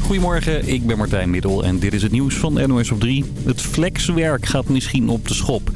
Goedemorgen, ik ben Martijn Middel en dit is het nieuws van NOS op 3. Het flexwerk gaat misschien op de schop.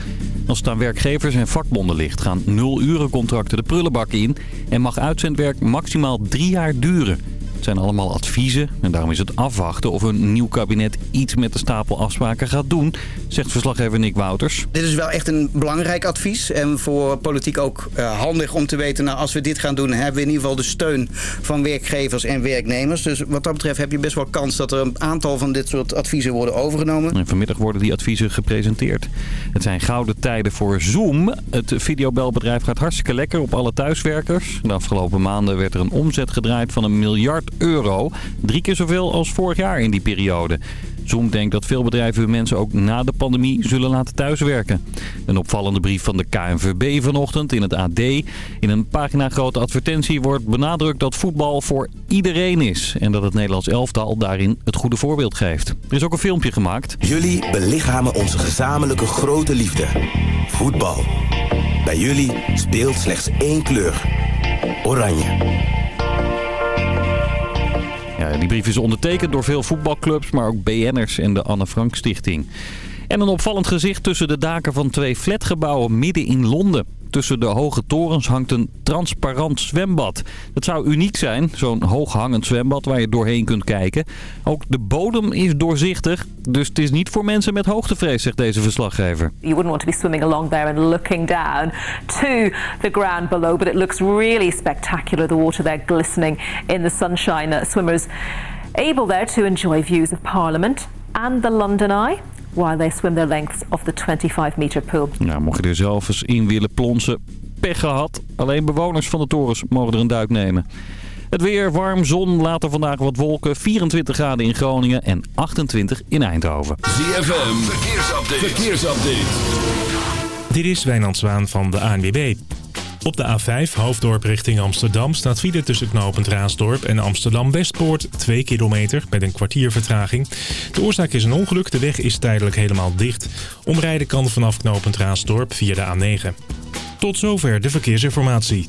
Als het aan werkgevers en vakbonden ligt, gaan nul-urencontracten de prullenbak in... en mag uitzendwerk maximaal drie jaar duren. Het zijn allemaal adviezen en daarom is het afwachten of een nieuw kabinet iets met de stapel afspraken gaat doen, zegt verslaggever Nick Wouters. Dit is wel echt een belangrijk advies en voor politiek ook uh, handig om te weten, nou als we dit gaan doen hebben we in ieder geval de steun van werkgevers en werknemers. Dus wat dat betreft heb je best wel kans dat er een aantal van dit soort adviezen worden overgenomen. En vanmiddag worden die adviezen gepresenteerd. Het zijn gouden tijden voor Zoom. Het videobelbedrijf gaat hartstikke lekker op alle thuiswerkers. De afgelopen maanden werd er een omzet gedraaid van een miljard euro. Drie keer zoveel als vorig jaar in die periode. Zoom denkt dat veel bedrijven hun mensen ook na de pandemie zullen laten thuiswerken. Een opvallende brief van de KNVB vanochtend in het AD. In een pagina grote advertentie wordt benadrukt dat voetbal voor iedereen is. En dat het Nederlands elftal daarin het goede voorbeeld geeft. Er is ook een filmpje gemaakt. Jullie belichamen onze gezamenlijke grote liefde. Voetbal. Bij jullie speelt slechts één kleur. Oranje. Die brief is ondertekend door veel voetbalclubs, maar ook BN'ers en de Anne Frank Stichting. En een opvallend gezicht tussen de daken van twee flatgebouwen midden in Londen. Tussen de hoge torens hangt een transparant zwembad. Dat zou uniek zijn, zo'n hooghangend zwembad waar je doorheen kunt kijken. Ook de bodem is doorzichtig, dus het is niet voor mensen met hoogtevrees, zegt deze verslaggever. You wouldn't want to be swimming along there and looking down to the ground below, but it looks really spectacular. The water there glistening in the sunshine. Uh, swimmers able there to enjoy views of Parliament and the London Eye while they swim their lengths of the 25 meter pool. Nou, mocht je er zelf eens in willen plonsen, pech gehad. Alleen bewoners van de torens mogen er een duik nemen. Het weer, warm, zon, later vandaag wat wolken. 24 graden in Groningen en 28 in Eindhoven. ZFM, verkeersupdate. verkeersupdate. Dit is Wijnand Zwaan van de ANWB. Op de A5 Hoofddorp richting Amsterdam staat file tussen knooppunt Raasdorp en Amsterdam-Westpoort 2 kilometer met een kwartier vertraging. De oorzaak is een ongeluk, de weg is tijdelijk helemaal dicht. Omrijden kan vanaf knooppunt Raasdorp via de A9. Tot zover de verkeersinformatie.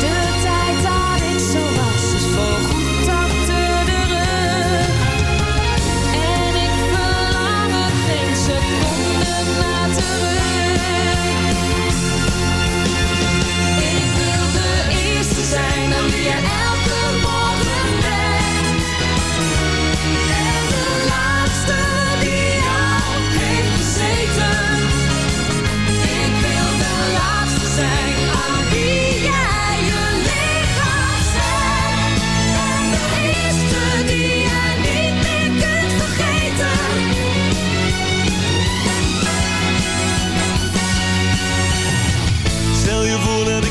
de tijd dat ik zo was is volgens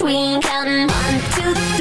between counting one, two, three.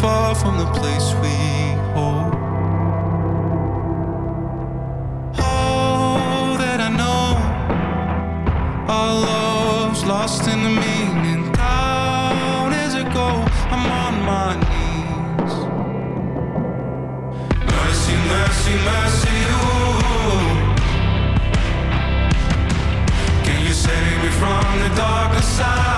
far from the place we hold. All that I know, our love's lost in the meaning. Down as I go, I'm on my knees. Mercy, mercy, mercy, ooh. Can you save me from the darker side?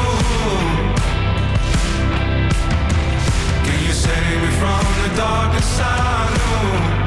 Take me from the darkness, I know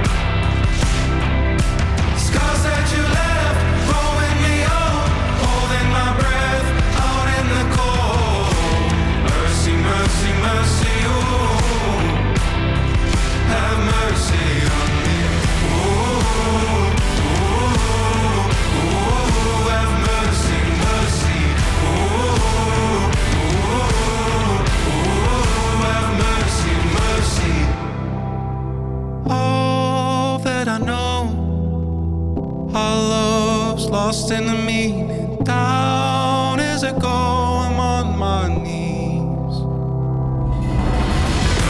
I know our love's lost in the meaning. Down is a go, I'm on my knees.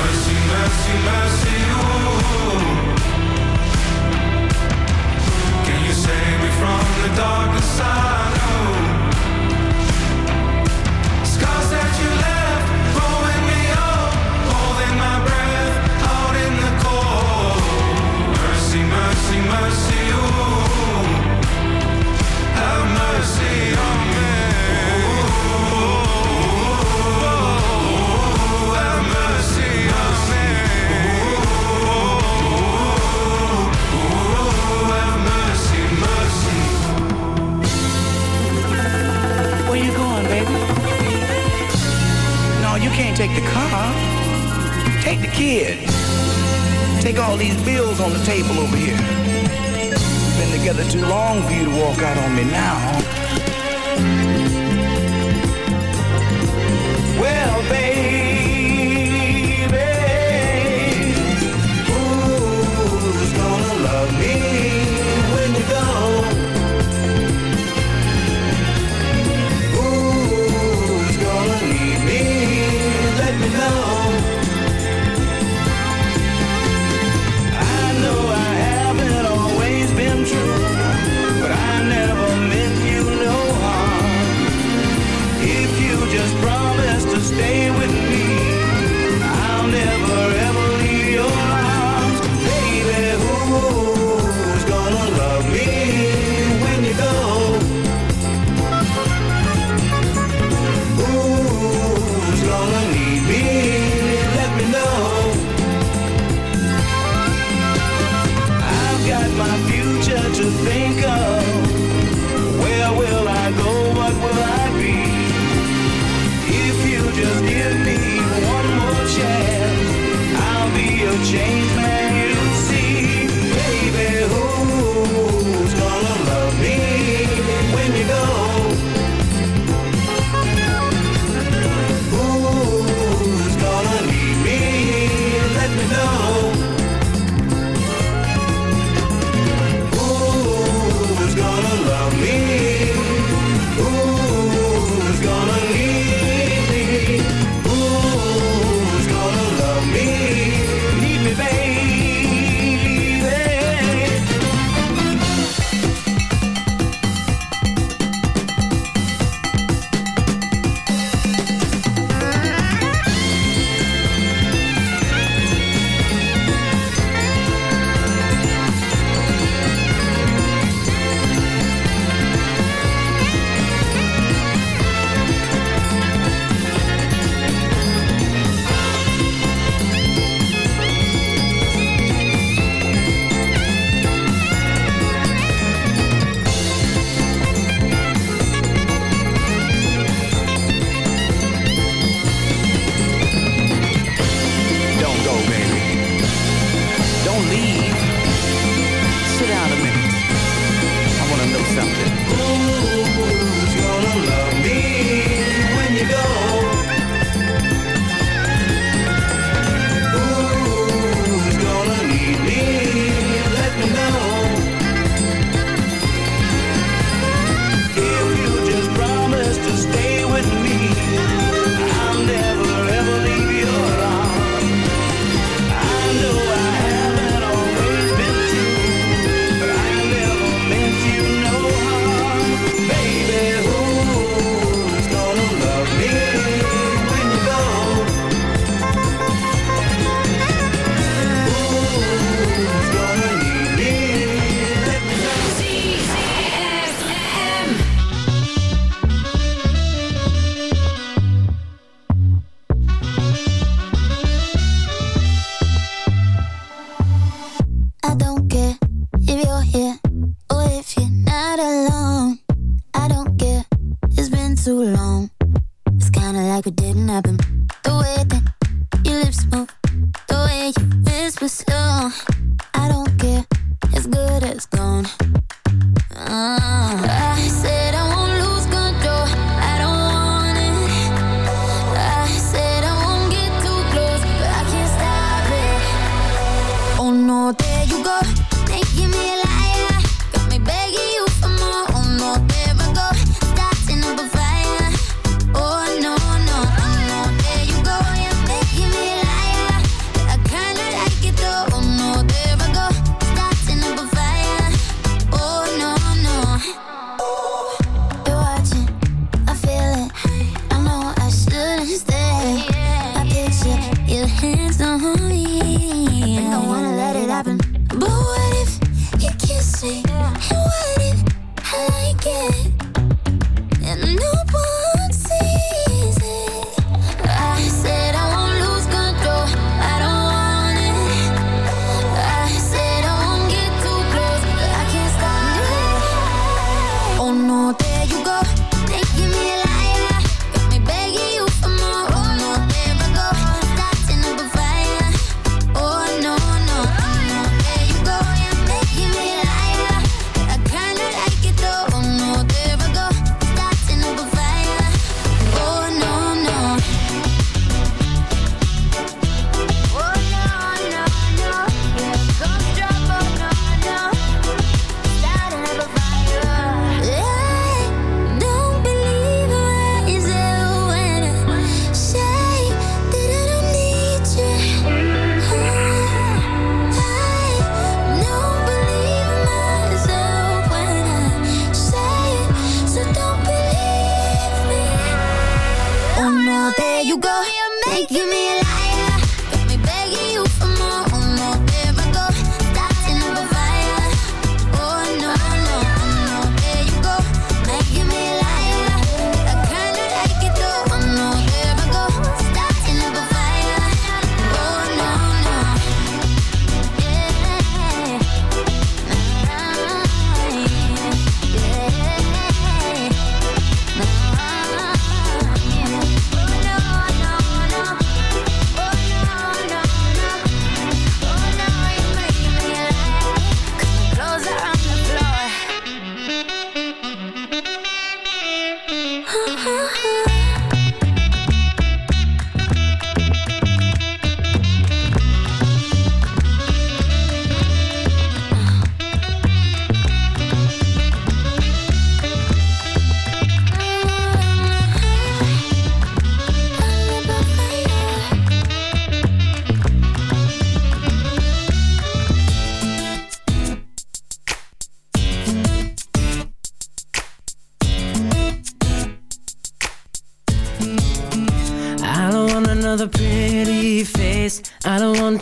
Mercy, mercy, mercy, ooh. Can you save me from the darkest side? take the car. Take the kids. Take all these bills on the table over here. Been together too long for you to walk out on me now.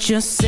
just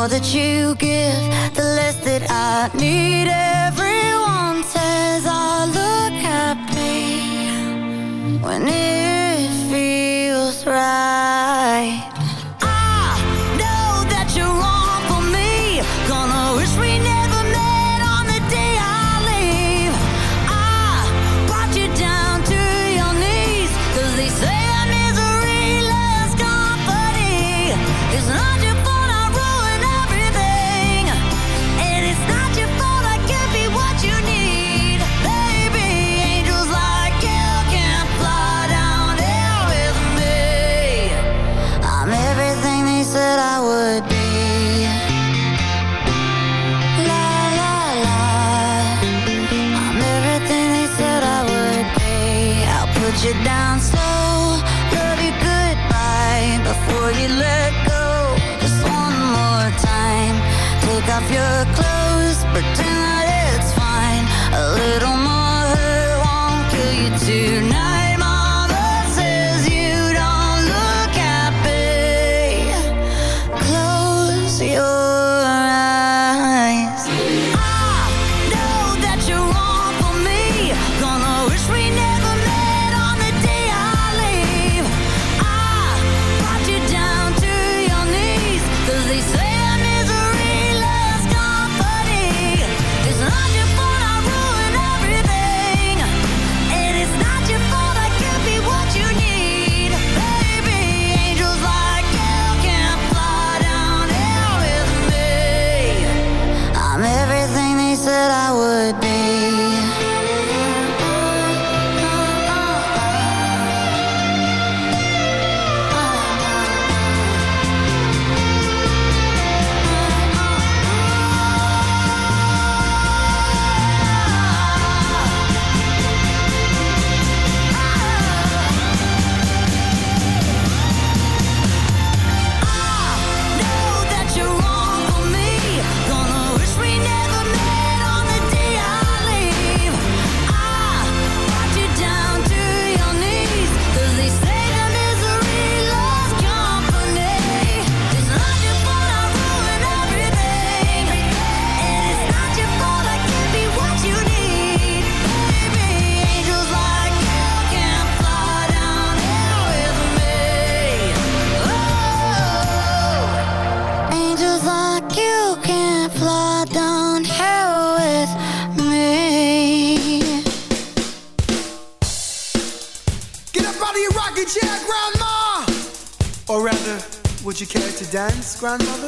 more that you give, the less that I needed. To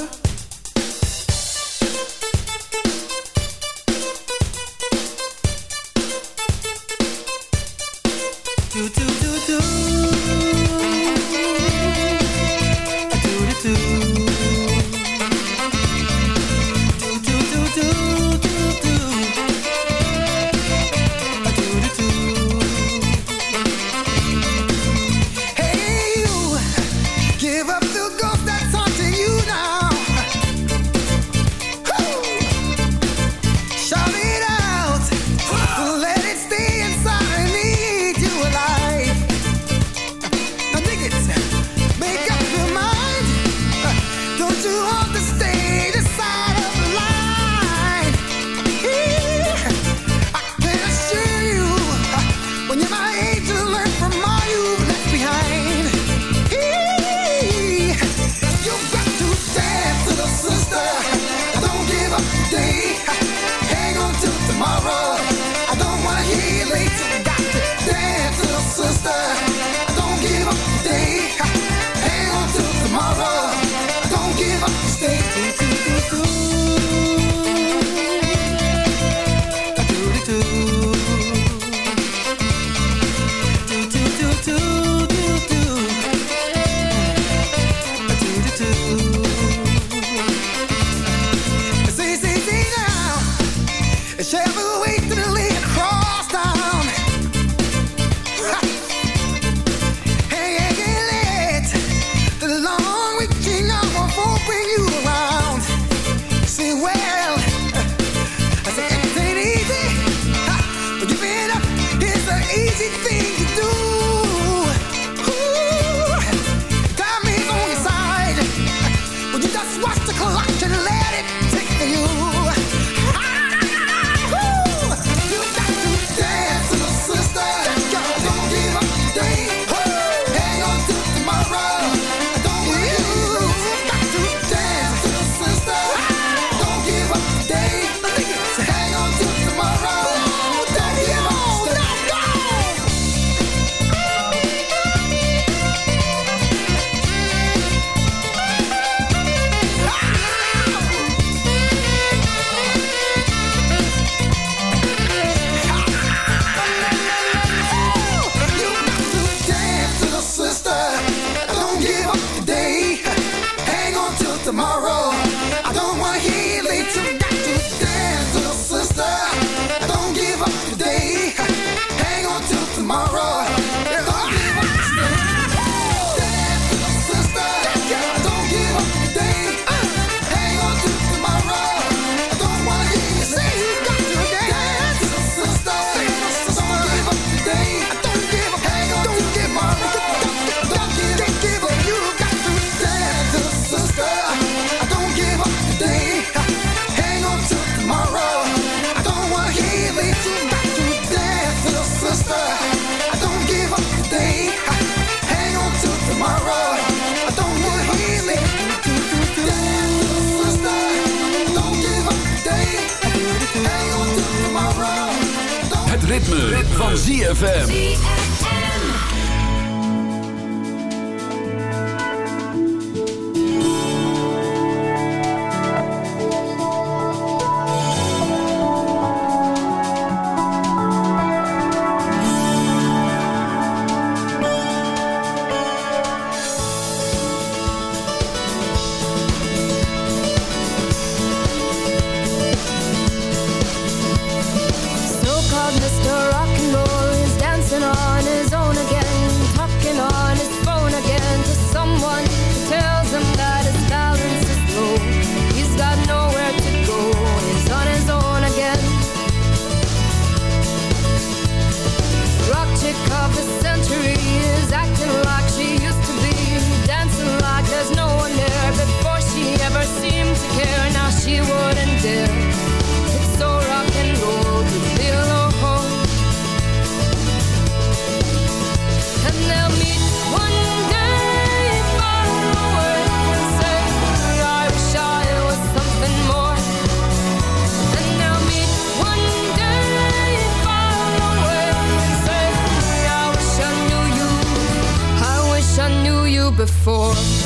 for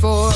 for